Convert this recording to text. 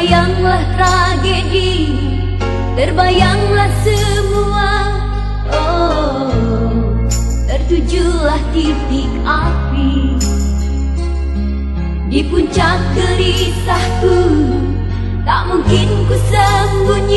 terbayanglah tragedi Terbayanglah semua. Oh, tertujulah titik api. Di puncak gelisahku Tak mungkin ku sembunyi.